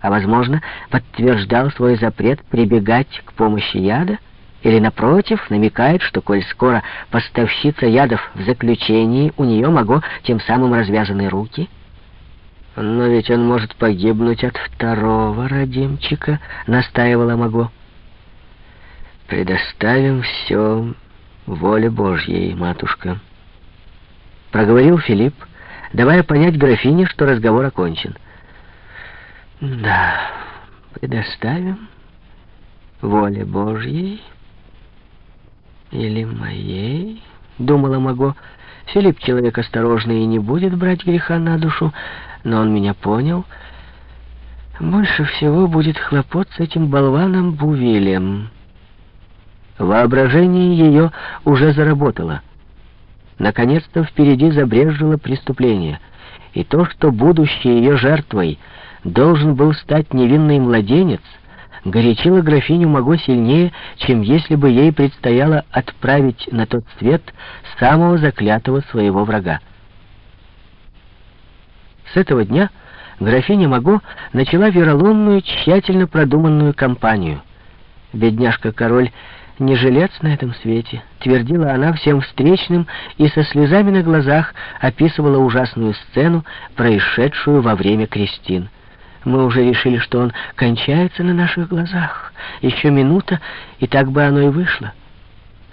а, возможно, подтверждал свой запрет прибегать к помощи яда, или, напротив, намекает, что, коль скоро поставщица ядов в заключении, у нее могу тем самым развязаны руки. Но ведь он может погибнуть от второго родимчика, настаивала Маго. Предоставим все воле Божьей, матушка. Проговорил Филипп, давая понять графине, что разговор окончен. Да, предоставим воле Божьей или моей, думала Маго. Филипп человек осторожный и не будет брать греха на душу, но он меня понял. Больше всего будет хлопот с этим болваном Бувилем. Воображение ее уже заработало. Наконец-то впереди забрежило преступление, и то, что будущей ее жертвой должен был стать невинный младенец, горячило графиню Маго сильнее, чем если бы ей предстояло отправить на тот свет самого заклятого своего врага. С этого дня графиня Маго начала вероломную, тщательно продуманную кампанию. Бедняжка-король не жилец на этом свете, твердила она всем встречным и со слезами на глазах описывала ужасную сцену, происшедшую во время крестин. Мы уже решили, что он кончается на наших глазах. Еще минута, и так бы оно и вышло.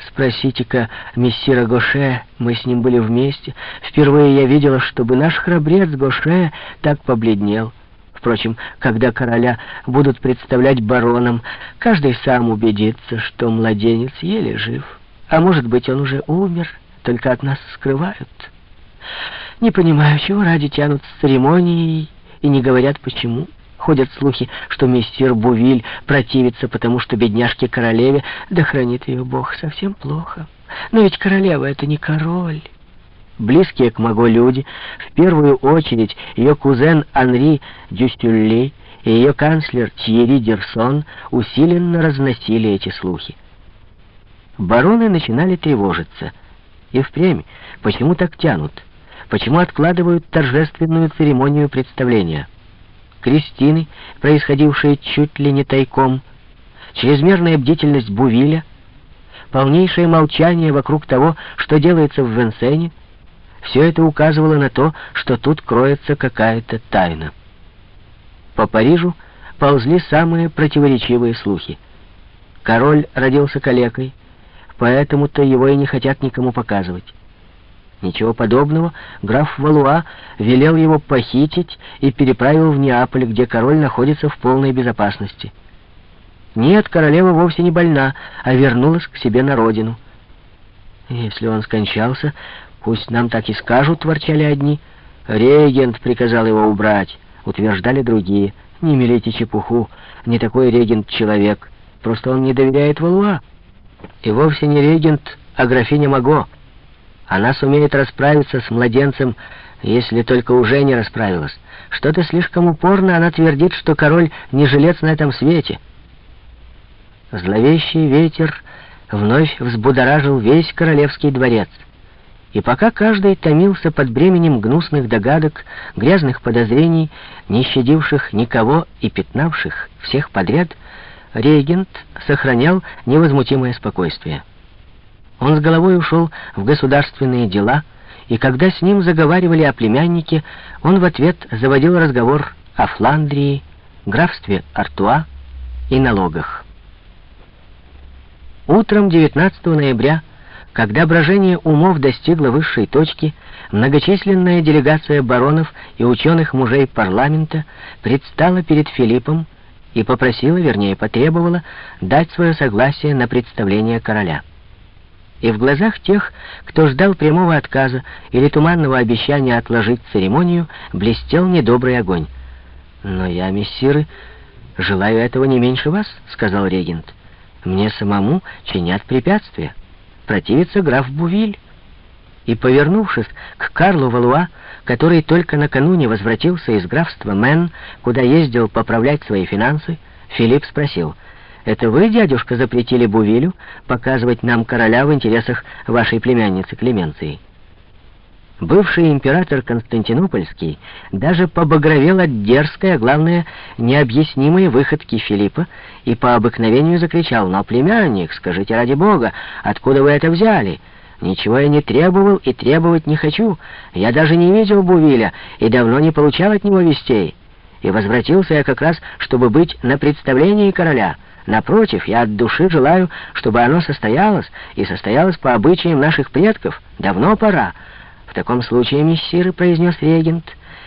Спросите-ка мессира Гоше, мы с ним были вместе. Впервые я видела, чтобы наш храбрец Гоше так побледнел. Впрочем, когда короля будут представлять бароном, каждый сам убедится, что младенец еле жив. А может быть, он уже умер, только от нас скрывают. Не понимаю, чего ради тянут с церемонией и не говорят почему. Ходят слухи, что мистер Бувиль противится, потому что бедняжке королеве, да хранит ее Бог, совсем плохо. Но ведь королева — это не король. Близкие к Маго люди, в первую очередь ее кузен Анри Дюстюлли и ее канцлер Тьерри Дерсон усиленно разносили эти слухи. Бароны начинали тревожиться. И впрямь, почему так тянут? Почему откладывают торжественную церемонию представления? Крестины, происходившие чуть ли не тайком, чрезмерная бдительность Бувиля, полнейшее молчание вокруг того, что делается в Венсене, все это указывало на то, что тут кроется какая-то тайна. По Парижу ползли самые противоречивые слухи. Король родился калекой, поэтому-то его и не хотят никому показывать. Ничего подобного, граф Валуа велел его похитить и переправил в Неаполь, где король находится в полной безопасности. Нет, королева вовсе не больна, а вернулась к себе на родину. Если он скончался, пусть нам так и скажут, ворчали одни. Регент приказал его убрать, утверждали другие. Не мелите чепуху, не такой регент человек, просто он не доверяет Валуа. И вовсе не регент, а графиня Маго. Она сумеет расправиться с младенцем, если только уже не расправилась. Что-то слишком упорно она твердит, что король не жилец на этом свете. Зловещий ветер вновь взбудоражил весь королевский дворец. И пока каждый томился под бременем гнусных догадок, грязных подозрений, не щадивших никого и пятнавших всех подряд, регент сохранял невозмутимое спокойствие. Он с головой ушел в государственные дела, и когда с ним заговаривали о племяннике, он в ответ заводил разговор о Фландрии, графстве Артуа и налогах. Утром 19 ноября, когда брожение умов достигло высшей точки, многочисленная делегация баронов и ученых мужей парламента предстала перед Филиппом и попросила, вернее потребовала, дать свое согласие на представление короля и в глазах тех, кто ждал прямого отказа или туманного обещания отложить церемонию, блестел недобрый огонь. «Но я, мессиры, желаю этого не меньше вас», — сказал регент. «Мне самому чинят препятствия. Противится граф Бувиль». И, повернувшись к Карлу Валуа, который только накануне возвратился из графства Мэн, куда ездил поправлять свои финансы, Филипп спросил — это вы, дядюшка, запретили Бувилю показывать нам короля в интересах вашей племянницы Клеменции?» Бывший император Константинопольский даже побагровел от дерзкой, а главное, необъяснимой выходки Филиппа и по обыкновению закричал «Но, племянник, скажите ради Бога, откуда вы это взяли?» «Ничего я не требовал и требовать не хочу. Я даже не видел Бувиля и давно не получал от него вестей. И возвратился я как раз, чтобы быть на представлении короля». Напротив, я от души желаю, чтобы оно состоялось, и состоялось по обычаям наших предков. Давно пора. В таком случае, мессиры, — произнес регент, —